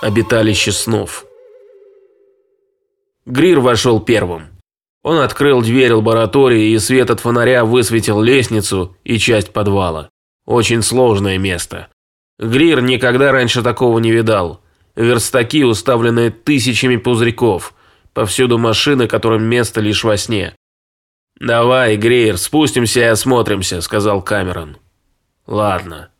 Обиталище снов. Грир вошел первым. Он открыл дверь лаборатории, и свет от фонаря высветил лестницу и часть подвала. Очень сложное место. Грир никогда раньше такого не видал. Верстаки, уставленные тысячами пузырьков. Повсюду машины, которым место лишь во сне. «Давай, Грир, спустимся и осмотримся», – сказал Камерон. «Ладно».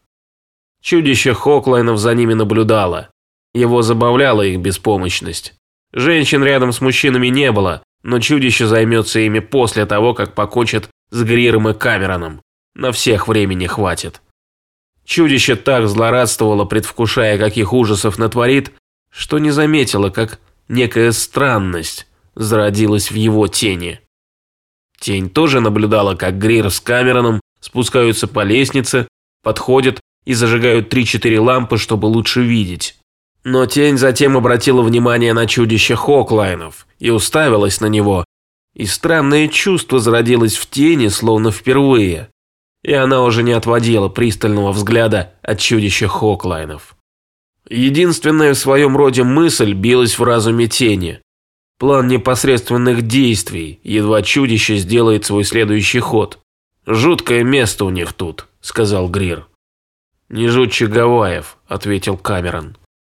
Чудище Хоклайнов за ними наблюдало. Его забавляла их беспомощность. Женщин рядом с мужчинами не было, но чудище займется ими после того, как покончит с Гриром и Камероном. На всех времени хватит. Чудище так злорадствовало, предвкушая, каких ужасов натворит, что не заметило, как некая странность зародилась в его тени. Тень тоже наблюдала, как Грир с Камероном спускаются по лестнице, подходят и зажигают три-четыре лампы, чтобы лучше видеть. Но тень затем обратила внимание на чудище Хоклайнов и уставилась на него, и странное чувство зародилось в тени, словно впервые. И она уже не отводила пристального взгляда от чудища Хоклайнов. Единственная в своем роде мысль билась в разуме тени. План непосредственных действий, едва чудище сделает свой следующий ход. «Жуткое место у них тут», — сказал Грир. «Не жутче Гавайев», — ответил Камерон.